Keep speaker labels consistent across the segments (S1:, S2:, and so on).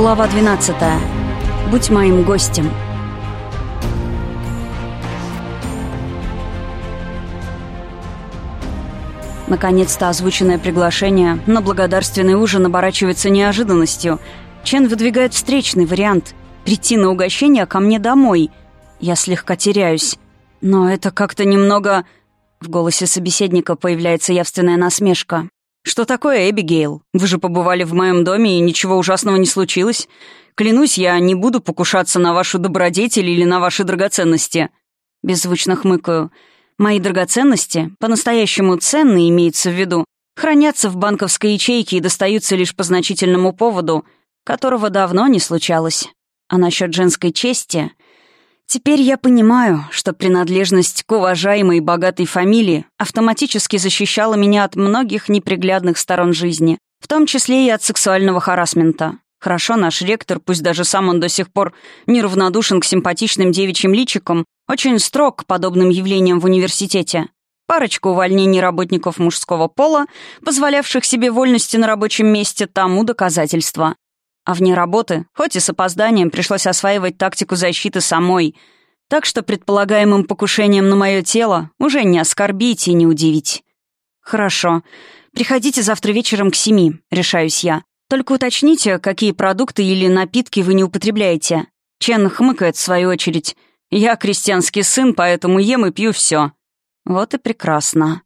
S1: Глава 12. Будь моим гостем. Наконец-то озвученное приглашение на благодарственный ужин оборачивается неожиданностью. Чен выдвигает встречный вариант — прийти на угощение ко мне домой. Я слегка теряюсь. Но это как-то немного... В голосе собеседника появляется явственная насмешка. «Что такое, Эбигейл? Вы же побывали в моем доме, и ничего ужасного не случилось. Клянусь, я не буду покушаться на вашу добродетель или на ваши драгоценности». Беззвучно хмыкаю. «Мои драгоценности, по-настоящему ценные, имеются в виду, хранятся в банковской ячейке и достаются лишь по значительному поводу, которого давно не случалось. А насчет женской чести...» Теперь я понимаю, что принадлежность к уважаемой и богатой фамилии автоматически защищала меня от многих неприглядных сторон жизни, в том числе и от сексуального харасмента. Хорошо, наш ректор, пусть даже сам он до сих пор неравнодушен к симпатичным девичьим личикам, очень строг к подобным явлениям в университете. Парочка увольнений работников мужского пола, позволявших себе вольности на рабочем месте, тому доказательство. А вне работы, хоть и с опозданием, пришлось осваивать тактику защиты самой. Так что предполагаемым покушением на мое тело уже не оскорбить и не удивить. «Хорошо. Приходите завтра вечером к семи», — решаюсь я. «Только уточните, какие продукты или напитки вы не употребляете». Чен хмыкает в свою очередь. «Я крестьянский сын, поэтому ем и пью все. Вот и прекрасно.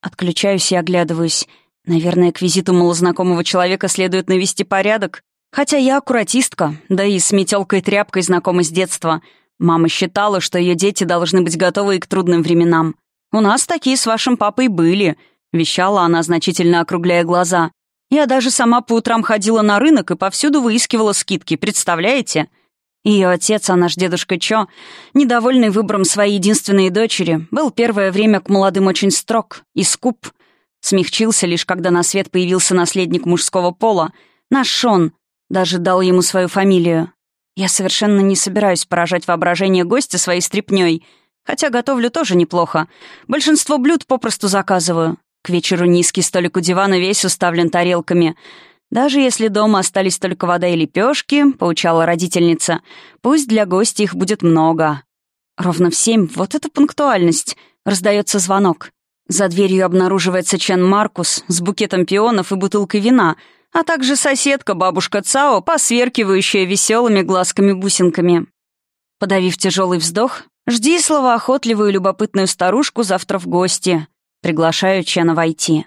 S1: Отключаюсь и оглядываюсь. Наверное, к визиту малознакомого человека следует навести порядок. Хотя я аккуратистка, да и с метелкой тряпкой знакома с детства. Мама считала, что ее дети должны быть готовы и к трудным временам. «У нас такие с вашим папой были», — вещала она, значительно округляя глаза. «Я даже сама по утрам ходила на рынок и повсюду выискивала скидки, представляете?» Ее отец, а наш дедушка Чо, недовольный выбором своей единственной дочери, был первое время к молодым очень строг и скуп. Смягчился лишь, когда на свет появился наследник мужского пола, наш Шон, даже дал ему свою фамилию. Я совершенно не собираюсь поражать воображение гостя своей стряпнёй, хотя готовлю тоже неплохо. Большинство блюд попросту заказываю. К вечеру низкий столик у дивана весь уставлен тарелками. Даже если дома остались только вода и лепешки, поучала родительница, пусть для гостей их будет много. Ровно в семь, вот это пунктуальность, раздается звонок. За дверью обнаруживается Чен Маркус с букетом пионов и бутылкой вина — а также соседка, бабушка Цао, посверкивающая веселыми глазками-бусинками. Подавив тяжелый вздох, жди словоохотливую любопытную старушку завтра в гости. Приглашаю Чена войти.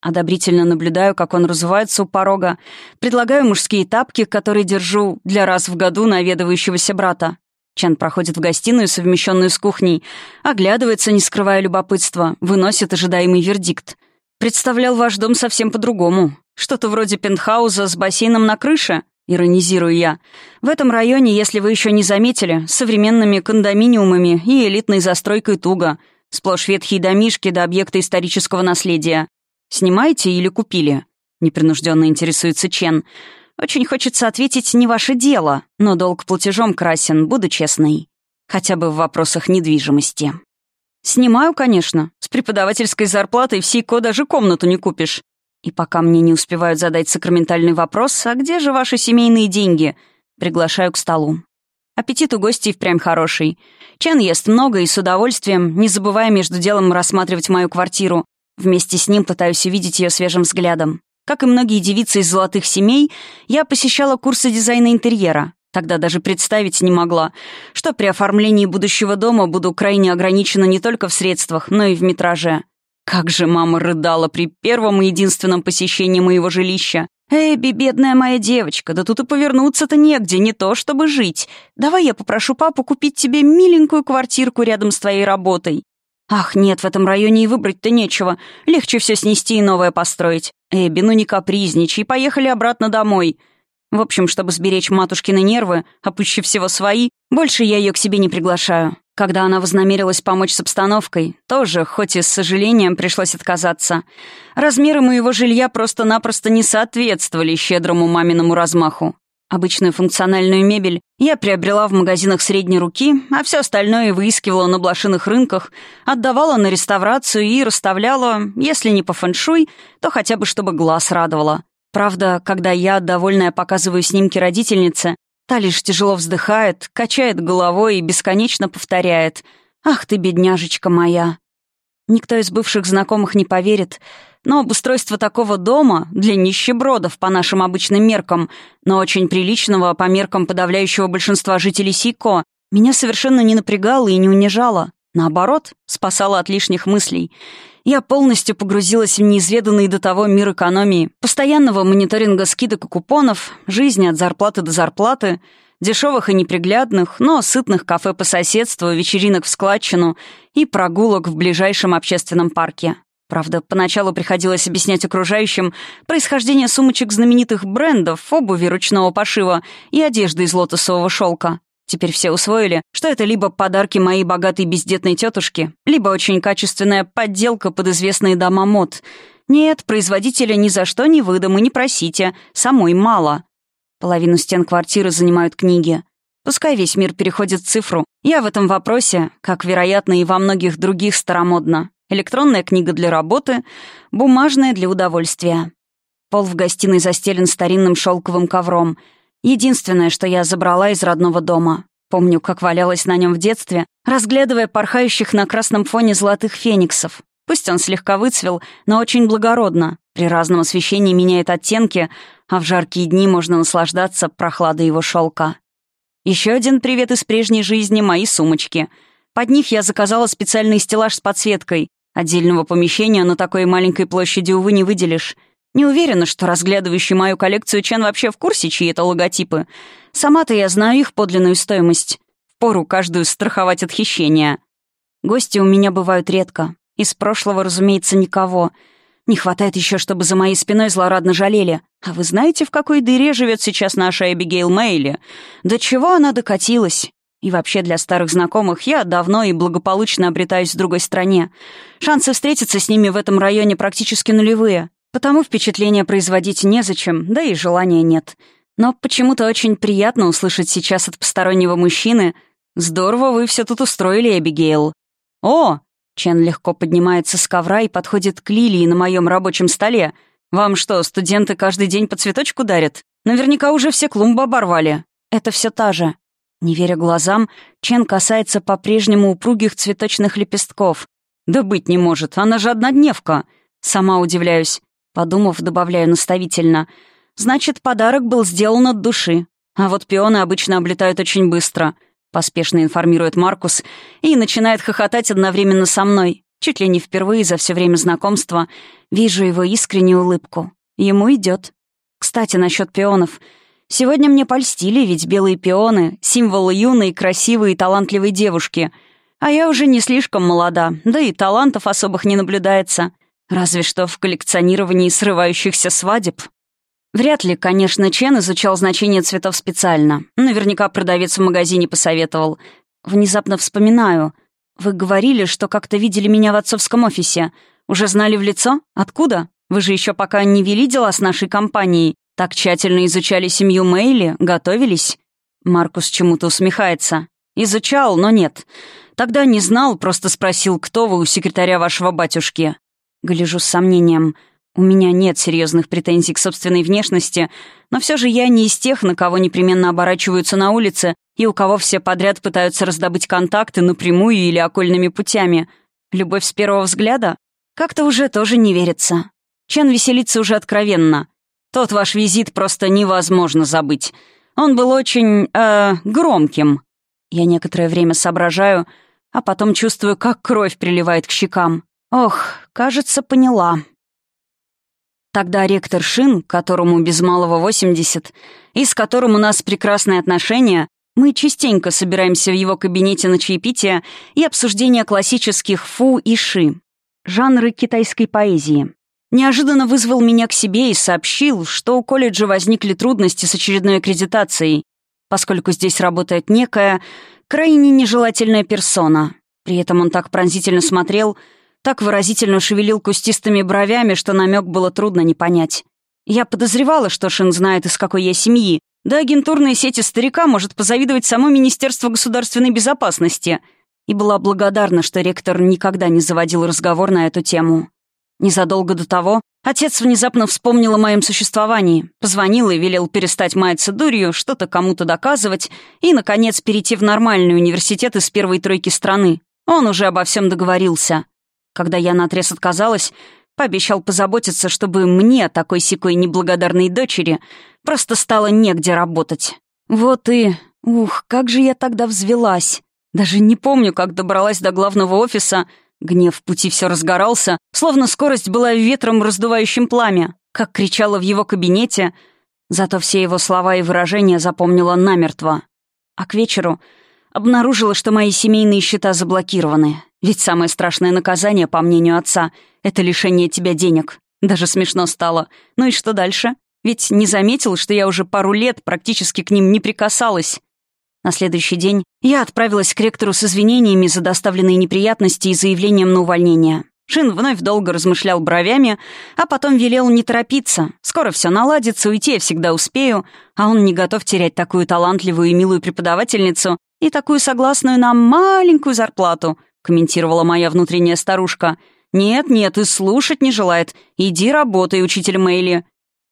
S1: Одобрительно наблюдаю, как он разувается у порога. Предлагаю мужские тапки, которые держу для раз в году наведывающегося брата. Чен проходит в гостиную, совмещенную с кухней, оглядывается, не скрывая любопытства, выносит ожидаемый вердикт. Представлял ваш дом совсем по-другому. Что-то вроде пентхауза с бассейном на крыше, иронизирую я. В этом районе, если вы еще не заметили, с современными кондоминиумами и элитной застройкой туго. Сплошь ветхие домишки до объекта исторического наследия. Снимаете или купили? Непринужденно интересуется Чен. Очень хочется ответить «не ваше дело», но долг платежом красен, буду честной. Хотя бы в вопросах недвижимости. «Снимаю, конечно. С преподавательской зарплатой в Сейко даже комнату не купишь. И пока мне не успевают задать сакраментальный вопрос, а где же ваши семейные деньги? Приглашаю к столу. Аппетит у гостей впрямь хороший. Чен ест много и с удовольствием, не забывая между делом рассматривать мою квартиру. Вместе с ним пытаюсь увидеть ее свежим взглядом. Как и многие девицы из золотых семей, я посещала курсы дизайна интерьера. Тогда даже представить не могла, что при оформлении будущего дома буду крайне ограничена не только в средствах, но и в метраже. Как же мама рыдала при первом и единственном посещении моего жилища. «Эбби, бедная моя девочка, да тут и повернуться-то негде, не то чтобы жить. Давай я попрошу папу купить тебе миленькую квартирку рядом с твоей работой». «Ах, нет, в этом районе и выбрать-то нечего. Легче все снести и новое построить. Эбби, ну не капризничай, поехали обратно домой. В общем, чтобы сберечь матушкины нервы, а пуще всего свои, больше я ее к себе не приглашаю. Когда она вознамерилась помочь с обстановкой, тоже, хоть и с сожалением, пришлось отказаться. Размеры моего жилья просто-напросто не соответствовали щедрому маминому размаху. Обычную функциональную мебель я приобрела в магазинах средней руки, а все остальное выискивала на блошиных рынках, отдавала на реставрацию и расставляла, если не по фэншуй, то хотя бы чтобы глаз радовало. Правда, когда я, довольная, показываю снимки родительнице, та лишь тяжело вздыхает, качает головой и бесконечно повторяет «Ах ты, бедняжечка моя!». Никто из бывших знакомых не поверит, но обустройство такого дома для нищебродов по нашим обычным меркам, но очень приличного по меркам подавляющего большинства жителей Сико, меня совершенно не напрягало и не унижало. Наоборот, спасало от лишних мыслей. Я полностью погрузилась в неизведанный до того мир экономии, постоянного мониторинга скидок и купонов, жизни от зарплаты до зарплаты, дешевых и неприглядных, но сытных кафе по соседству, вечеринок в складчину и прогулок в ближайшем общественном парке. Правда, поначалу приходилось объяснять окружающим происхождение сумочек знаменитых брендов, обуви ручного пошива и одежды из лотосового шелка. Теперь все усвоили, что это либо подарки моей богатой бездетной тетушки, либо очень качественная подделка под известные дома мод. Нет, производителя ни за что не выдам и не просите, самой мало. Половину стен квартиры занимают книги. Пускай весь мир переходит цифру. Я в этом вопросе, как, вероятно, и во многих других старомодно. Электронная книга для работы, бумажная для удовольствия. Пол в гостиной застелен старинным шелковым ковром. Единственное, что я забрала из родного дома. Помню, как валялась на нем в детстве, разглядывая порхающих на красном фоне золотых фениксов. Пусть он слегка выцвел, но очень благородно. При разном освещении меняет оттенки, а в жаркие дни можно наслаждаться прохладой его шелка. Еще один привет из прежней жизни — мои сумочки. Под них я заказала специальный стеллаж с подсветкой. Отдельного помещения на такой маленькой площади, увы, не выделишь. Не уверена, что разглядывающий мою коллекцию Чен вообще в курсе, чьи это логотипы. Сама-то я знаю их подлинную стоимость. Впору каждую страховать от хищения. Гости у меня бывают редко. Из прошлого, разумеется, никого — не хватает еще, чтобы за моей спиной злорадно жалели. А вы знаете, в какой дыре живет сейчас наша Эбигейл Мейли? До чего она докатилась? И вообще для старых знакомых я давно и благополучно обретаюсь в другой стране. Шансы встретиться с ними в этом районе практически нулевые. Потому впечатление производить незачем, да и желания нет. Но почему-то очень приятно услышать сейчас от постороннего мужчины «Здорово вы все тут устроили, Эбигейл». «О, Чен легко поднимается с ковра и подходит к лилии на моем рабочем столе. «Вам что, студенты каждый день по цветочку дарят? Наверняка уже все клумбы оборвали». «Это все та же». Не веря глазам, Чен касается по-прежнему упругих цветочных лепестков. «Да быть не может, она же однодневка». Сама удивляюсь. Подумав, добавляю наставительно. «Значит, подарок был сделан от души. А вот пионы обычно облетают очень быстро». Поспешно информирует Маркус и начинает хохотать одновременно со мной. Чуть ли не впервые за все время знакомства вижу его искреннюю улыбку. Ему идет. Кстати, насчет пионов. Сегодня мне польстили, ведь белые пионы — символ юной, красивой и талантливой девушки. А я уже не слишком молода, да и талантов особых не наблюдается. Разве что в коллекционировании срывающихся свадеб. Вряд ли, конечно, Чен изучал значение цветов специально. Наверняка продавец в магазине посоветовал. Внезапно вспоминаю. Вы говорили, что как-то видели меня в отцовском офисе. Уже знали в лицо? Откуда? Вы же еще пока не вели дела с нашей компанией. Так тщательно изучали семью Мэйли, готовились? Маркус чему-то усмехается. Изучал, но нет. Тогда не знал, просто спросил, кто вы у секретаря вашего батюшки. Гляжу с сомнением. У меня нет серьезных претензий к собственной внешности, но все же я не из тех, на кого непременно оборачиваются на улице и у кого все подряд пытаются раздобыть контакты напрямую или окольными путями. Любовь с первого взгляда? Как-то уже тоже не верится. Чен веселится уже откровенно. Тот ваш визит просто невозможно забыть. Он был очень, э, громким. Я некоторое время соображаю, а потом чувствую, как кровь приливает к щекам. Ох, кажется, поняла. Тогда ректор Шин, которому без малого 80, и с которым у нас прекрасные отношения, мы частенько собираемся в его кабинете на чаепитие и обсуждение классических фу и ши, жанры китайской поэзии. Неожиданно вызвал меня к себе и сообщил, что у колледжа возникли трудности с очередной аккредитацией, поскольку здесь работает некая крайне нежелательная персона. При этом он так пронзительно смотрел — так выразительно шевелил кустистыми бровями, что намек было трудно не понять. Я подозревала, что Шин знает, из какой я семьи, да агентурные сети старика может позавидовать само Министерство государственной безопасности, и была благодарна, что ректор никогда не заводил разговор на эту тему. Незадолго до того Отец внезапно вспомнил о моем существовании, позвонил и велел перестать маяться дурью, что-то кому-то доказывать и, наконец, перейти в нормальный университет из первой тройки страны. Он уже обо всем договорился. Когда я наотрез отказалась, пообещал позаботиться, чтобы мне, такой секой неблагодарной дочери, просто стало негде работать. Вот и... Ух, как же я тогда взвелась. Даже не помню, как добралась до главного офиса — Гнев в пути все разгорался, словно скорость была ветром, раздувающим пламя. Как кричала в его кабинете, зато все его слова и выражения запомнила намертво. А к вечеру обнаружила, что мои семейные счета заблокированы. Ведь самое страшное наказание, по мнению отца, это лишение тебя денег. Даже смешно стало. Ну и что дальше? Ведь не заметил, что я уже пару лет практически к ним не прикасалась. На следующий день я отправилась к ректору с извинениями за доставленные неприятности и заявлением на увольнение. Шин вновь долго размышлял бровями, а потом велел не торопиться. Скоро все наладится, уйти я всегда успею, а он не готов терять такую талантливую и милую преподавательницу и такую согласную нам маленькую зарплату, комментировала моя внутренняя старушка. «Нет, нет, и слушать не желает. Иди работай, учитель Мэйли».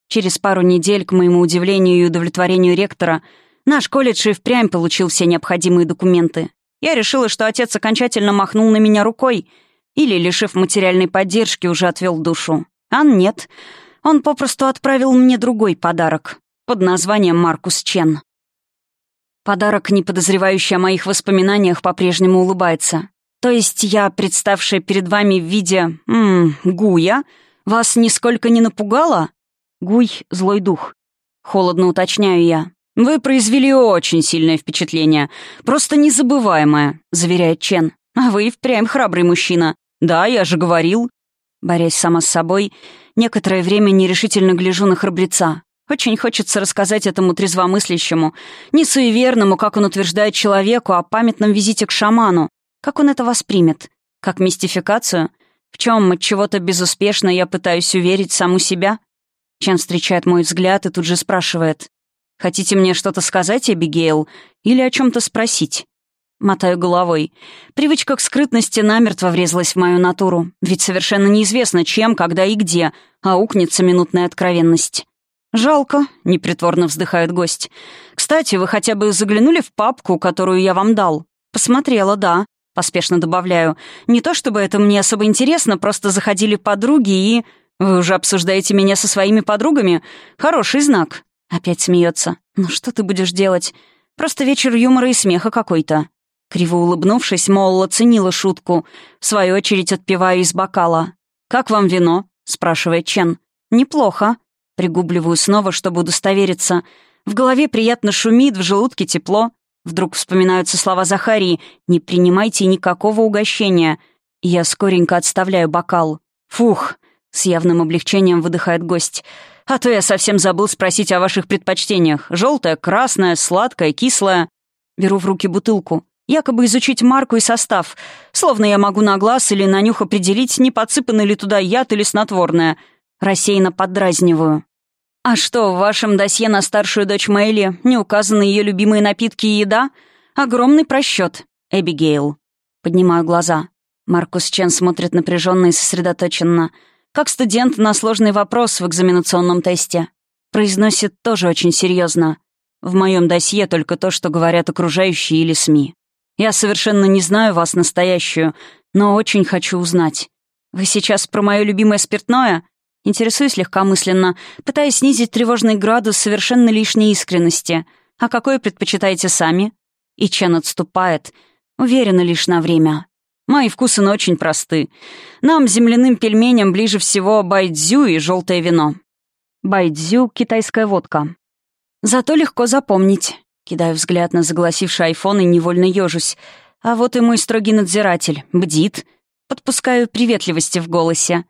S1: Через пару недель, к моему удивлению и удовлетворению ректора, Наш колледж и впрямь получил все необходимые документы. Я решила, что отец окончательно махнул на меня рукой или, лишив материальной поддержки, уже отвел душу. А нет. Он попросту отправил мне другой подарок под названием Маркус Чен. Подарок, не подозревающий о моих воспоминаниях, по-прежнему улыбается. То есть я, представшая перед вами в виде... М Гуя, вас нисколько не напугала? Гуй — злой дух. Холодно уточняю я. «Вы произвели очень сильное впечатление. Просто незабываемое», — заверяет Чен. «А вы впрямь храбрый мужчина. Да, я же говорил». Борясь сама с собой, некоторое время нерешительно гляжу на храбреца. Очень хочется рассказать этому трезвомыслящему, не суеверному, как он утверждает человеку, о памятном визите к шаману. Как он это воспримет? Как мистификацию? В чем от чего-то безуспешно я пытаюсь уверить саму себя? Чен встречает мой взгляд и тут же спрашивает. Хотите мне что-то сказать, Эбигейл? Или о чем-то спросить?» Мотаю головой. Привычка к скрытности намертво врезалась в мою натуру. Ведь совершенно неизвестно, чем, когда и где, а укнется минутная откровенность. «Жалко», — непритворно вздыхает гость. «Кстати, вы хотя бы заглянули в папку, которую я вам дал?» «Посмотрела, да», — поспешно добавляю. «Не то чтобы это мне особо интересно, просто заходили подруги и...» «Вы уже обсуждаете меня со своими подругами? Хороший знак. Опять смеется. «Ну что ты будешь делать? Просто вечер юмора и смеха какой-то». Криво улыбнувшись, Молл оценила шутку, в свою очередь отпивая из бокала. «Как вам вино?» — спрашивает Чен. «Неплохо». Пригубливаю снова, чтобы удостовериться. В голове приятно шумит, в желудке тепло. Вдруг вспоминаются слова Захарии «Не принимайте никакого угощения». Я скоренько отставляю бокал. «Фух!» — с явным облегчением выдыхает гость — а то я совсем забыл спросить о ваших предпочтениях. Желтое, красное, сладкое, кислое. Беру в руки бутылку. Якобы изучить марку и состав. Словно я могу на глаз или на нюх определить, не подсыпано ли туда яд или снотворное. Рассеянно поддразниваю. «А что, в вашем досье на старшую дочь Мэйли не указаны ее любимые напитки и еда? Огромный просчет, Эбигейл». Поднимаю глаза. Маркус Чен смотрит напряженно и сосредоточенно — как студент на сложный вопрос в экзаменационном тесте. Произносит тоже очень серьезно. В моем досье только то, что говорят окружающие или СМИ. Я совершенно не знаю вас настоящую, но очень хочу узнать. Вы сейчас про мое любимое спиртное? Интересуюсь легкомысленно, пытаясь снизить тревожный градус совершенно лишней искренности. А какое предпочитаете сами? И Чен отступает, уверена лишь на время. Мои вкусы, но очень просты. Нам, земляным пельменям, ближе всего байдзю и желтое вино. Байдзю — китайская водка. Зато легко запомнить. Кидаю взгляд на загласивший айфон и невольно ежусь. А вот и мой строгий надзиратель. Бдит. Подпускаю приветливости в голосе.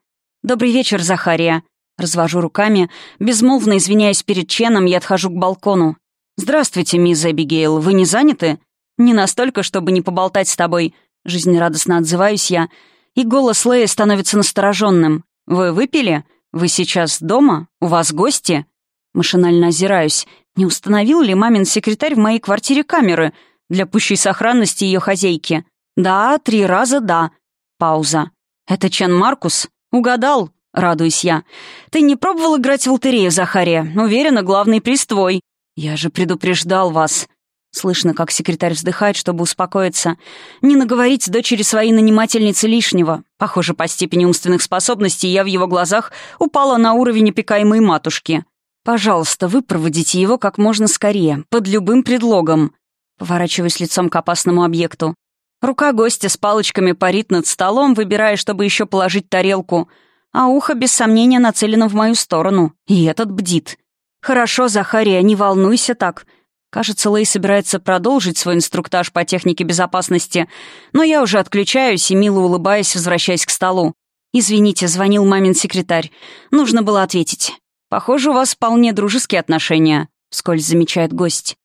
S1: «Добрый вечер, Захария». Развожу руками, безмолвно извиняясь перед Ченом, я отхожу к балкону. «Здравствуйте, мисс Эбигейл, вы не заняты?» «Не настолько, чтобы не поболтать с тобой. Жизнерадостно отзываюсь я, и голос Лея становится настороженным. «Вы выпили? Вы сейчас дома? У вас гости?» Машинально озираюсь. Не установил ли мамин секретарь в моей квартире камеры для пущей сохранности ее хозяйки? «Да, три раза да». Пауза. «Это Чен Маркус?» «Угадал. радуюсь я. «Ты не пробовал играть в лотерею, Захария? Уверена, главный приз твой». «Я же предупреждал вас». Слышно, как секретарь вздыхает, чтобы успокоиться. Не наговорить дочери своей нанимательницы лишнего. Похоже, по степени умственных способностей я в его глазах упала на уровень опекаемой матушки. «Пожалуйста, выпроводите его как можно скорее, под любым предлогом». Поворачиваюсь лицом к опасному объекту. Рука гостя с палочками парит над столом, выбирая, чтобы еще положить тарелку, а ухо, без сомнения, нацелено в мою сторону. И этот бдит. «Хорошо, Захария, не волнуйся так. Кажется, Лэй собирается продолжить свой инструктаж по технике безопасности, но я уже отключаюсь и, мило улыбаясь, возвращаясь к столу. «Извините», — звонил мамин секретарь. «Нужно было ответить». «Похоже, у вас вполне дружеские отношения», — вскользь замечает гость.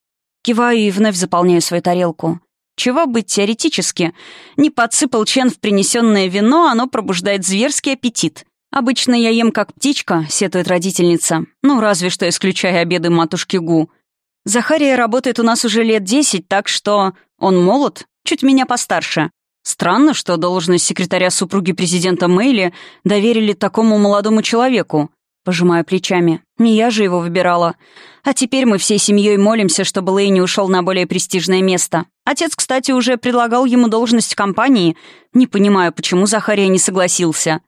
S1: Киваю и вновь заполняю свою тарелку. Чего быть теоретически? Не подсыпал Чен в принесенное вино, оно пробуждает зверский аппетит. Обычно я ем как птичка, сетует родительница. Ну, разве что исключая обеды матушки Гу. Захария работает у нас уже лет десять, так что он молод, чуть меня постарше. Странно, что должность секретаря супруги президента Мэйли доверили такому молодому человеку. Пожимаю плечами. Не я же его выбирала. А теперь мы всей семьей молимся, чтобы Лэй не ушел на более престижное место. Отец, кстати, уже предлагал ему должность в компании. Не понимаю, почему Захария не согласился.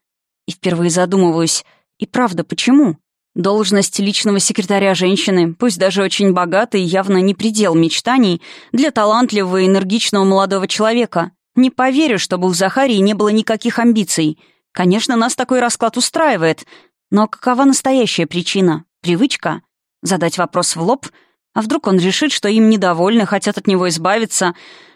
S1: И впервые задумываюсь. И правда, почему? Должность личного секретаря женщины, пусть даже очень богатой, явно не предел мечтаний для талантливого и энергичного молодого человека. Не поверю, чтобы у Захарии не было никаких амбиций. Конечно, нас такой расклад устраивает. Но какова настоящая причина? Привычка? Задать вопрос в лоб? А вдруг он решит, что им недовольны, хотят от него избавиться?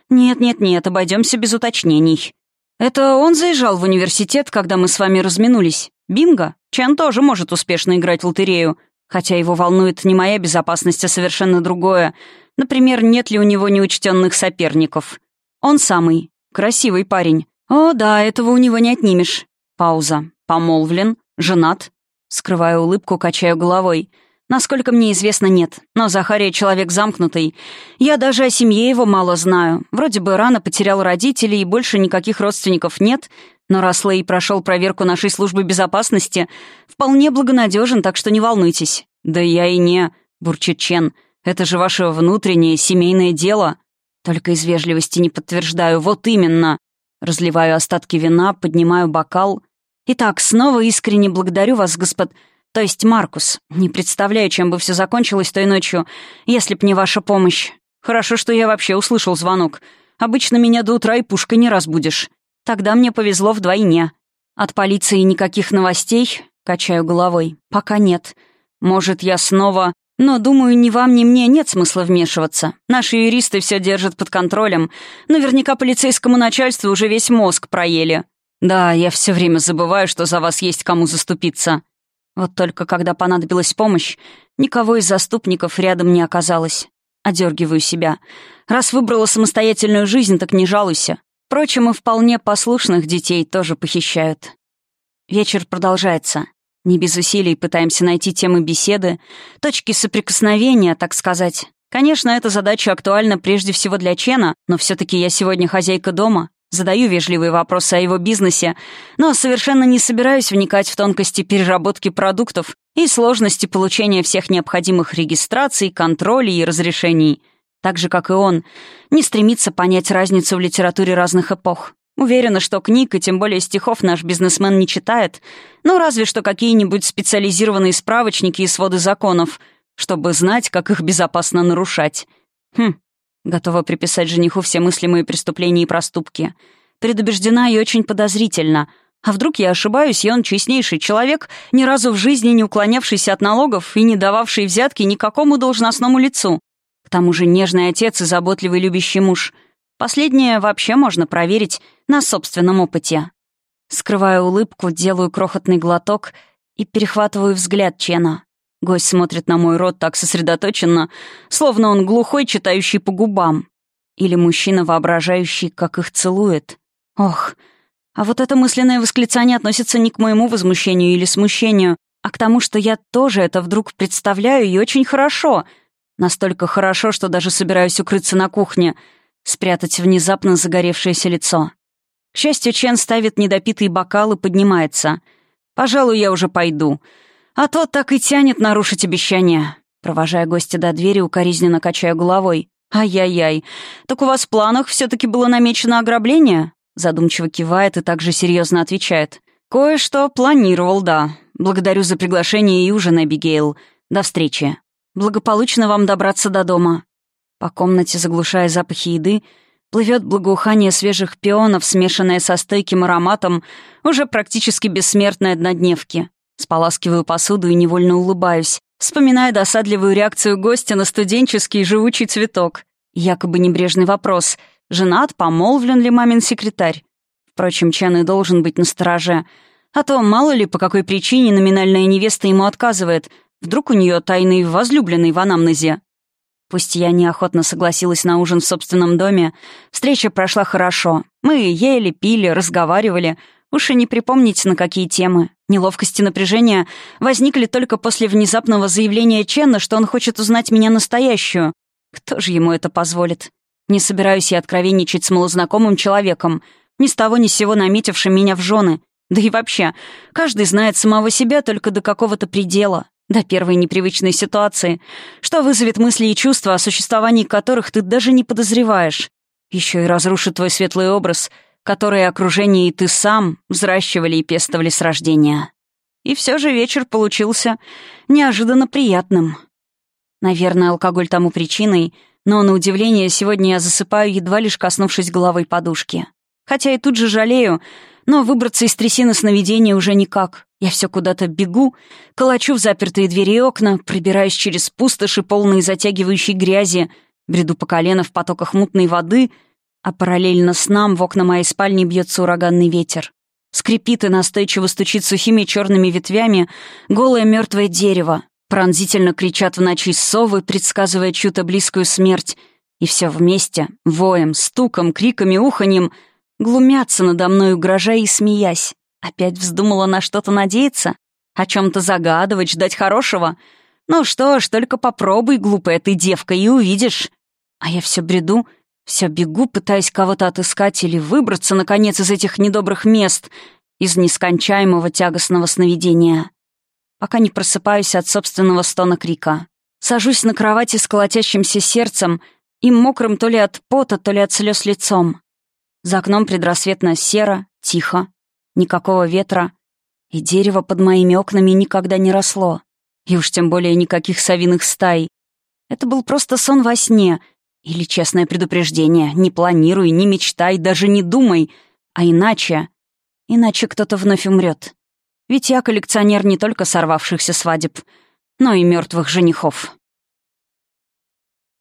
S1: Нет-нет-нет, обойдемся без уточнений. Это он заезжал в университет, когда мы с вами разминулись. Бинго. Чен тоже может успешно играть в лотерею. Хотя его волнует не моя безопасность, а совершенно другое. Например, нет ли у него неучтенных соперников. Он самый. Красивый парень. О, да, этого у него не отнимешь. Пауза. Помолвлен. Женат. Скрываю улыбку, качаю головой. Насколько мне известно, нет. Но Захария человек замкнутый. Я даже о семье его мало знаю. Вроде бы рано потерял родителей, и больше никаких родственников нет. Но раз Лэй прошел проверку нашей службы безопасности, вполне благонадежен, так что не волнуйтесь. Да я и не, бурчит Чен. Это же ваше внутреннее семейное дело. Только из вежливости не подтверждаю. Вот именно. Разливаю остатки вина, поднимаю бокал. Итак, снова искренне благодарю вас, господ... То есть Маркус. Не представляю, чем бы все закончилось той ночью, если б не ваша помощь. Хорошо, что я вообще услышал звонок. Обычно меня до утра и пушкой не разбудишь. Тогда мне повезло вдвойне. От полиции никаких новостей? Качаю головой. Пока нет. Может, я снова... Но, думаю, ни вам, ни мне нет смысла вмешиваться. Наши юристы все держат под контролем. Наверняка полицейскому начальству уже весь мозг проели. Да, я все время забываю, что за вас есть кому заступиться. Вот только когда понадобилась помощь, никого из заступников рядом не оказалось. Одергиваю себя. Раз выбрала самостоятельную жизнь, так не жалуйся. Впрочем, и вполне послушных детей тоже похищают. Вечер продолжается. Не без усилий пытаемся найти темы беседы, точки соприкосновения, так сказать. Конечно, эта задача актуальна прежде всего для Чена, но все таки я сегодня хозяйка дома, Задаю вежливые вопросы о его бизнесе, но совершенно не собираюсь вникать в тонкости переработки продуктов и сложности получения всех необходимых регистраций, контролей и разрешений. Так же, как и он, не стремится понять разницу в литературе разных эпох. Уверена, что книг и тем более стихов наш бизнесмен не читает, ну разве что какие-нибудь специализированные справочники и своды законов, чтобы знать, как их безопасно нарушать. Хм, Готова приписать жениху все мыслимые преступления и проступки. Предубеждена и очень подозрительна. А вдруг я ошибаюсь, и он честнейший человек, ни разу в жизни не уклонявшийся от налогов и не дававший взятки никакому должностному лицу. К тому же нежный отец и заботливый любящий муж. Последнее вообще можно проверить на собственном опыте. Скрываю улыбку, делаю крохотный глоток и перехватываю взгляд Чена. Гость смотрит на мой рот так сосредоточенно, словно он глухой, читающий по губам. Или мужчина, воображающий, как их целует. Ох, а вот это мысленное восклицание относится не к моему возмущению или смущению, а к тому, что я тоже это вдруг представляю и очень хорошо. Настолько хорошо, что даже собираюсь укрыться на кухне, спрятать внезапно загоревшееся лицо. К счастью, Чен ставит недопитый бокал и поднимается — Пожалуй, я уже пойду. А то так и тянет нарушить обещание. Провожая гостя до двери, укоризненно качаю головой. «Ай-яй-яй, так у вас в планах все-таки было намечено ограбление?» Задумчиво кивает и также серьезно отвечает. «Кое-что планировал, да. Благодарю за приглашение и ужин, Эбигейл. До встречи. Благополучно вам добраться до дома». По комнате, заглушая запахи еды, плывет благоухание свежих пионов, смешанное со стойким ароматом, уже практически бессмертной однодневки. Споласкиваю посуду и невольно улыбаюсь, вспоминая досадливую реакцию гостя на студенческий живучий цветок. Якобы небрежный вопрос — Женат, помолвлен ли мамин секретарь? Впрочем, Чан и должен быть настороже. А то, мало ли, по какой причине номинальная невеста ему отказывает. Вдруг у нее тайный возлюбленный в анамнезе. Пусть я неохотно согласилась на ужин в собственном доме, встреча прошла хорошо. Мы ели, пили, разговаривали. Уж и не припомнить, на какие темы. Неловкости напряжения возникли только после внезапного заявления Ченна, что он хочет узнать меня настоящую. Кто же ему это позволит? Не собираюсь я откровенничать с малознакомым человеком, ни с того ни с сего наметившим меня в жены. Да и вообще, каждый знает самого себя только до какого-то предела, до первой непривычной ситуации, что вызовет мысли и чувства, о существовании которых ты даже не подозреваешь. Еще и разрушит твой светлый образ, который окружение и ты сам взращивали и пестовали с рождения. И все же вечер получился неожиданно приятным. Наверное, алкоголь тому причиной — но, на удивление, сегодня я засыпаю, едва лишь коснувшись головой подушки. Хотя и тут же жалею, но выбраться из трясины сновидения уже никак. Я все куда-то бегу, колочу в запертые двери и окна, пробираюсь через пустоши, полные затягивающей грязи, бреду по колено в потоках мутной воды, а параллельно с нам в окна моей спальни бьется ураганный ветер. Скрипит и настойчиво стучит сухими черными ветвями голое мертвое дерево, Пронзительно кричат в ночи совы, предсказывая чью-то близкую смерть. И все вместе, воем, стуком, криками, уханьем, глумятся надо мной, угрожая и смеясь. Опять вздумала на что-то надеяться? О чем-то загадывать, ждать хорошего? Ну что ж, только попробуй, глупая ты девка, и увидишь. А я все бреду, все бегу, пытаясь кого-то отыскать или выбраться, наконец, из этих недобрых мест, из нескончаемого тягостного сновидения пока не просыпаюсь от собственного стона крика. Сажусь на кровати с колотящимся сердцем и мокрым то ли от пота, то ли от слез лицом. За окном предрассветно серо, тихо, никакого ветра, и дерево под моими окнами никогда не росло, и уж тем более никаких совиных стай. Это был просто сон во сне, или честное предупреждение «не планируй, не мечтай, даже не думай», а иначе... Иначе кто-то вновь умрет. Ведь я коллекционер не только сорвавшихся свадеб, но и мертвых женихов.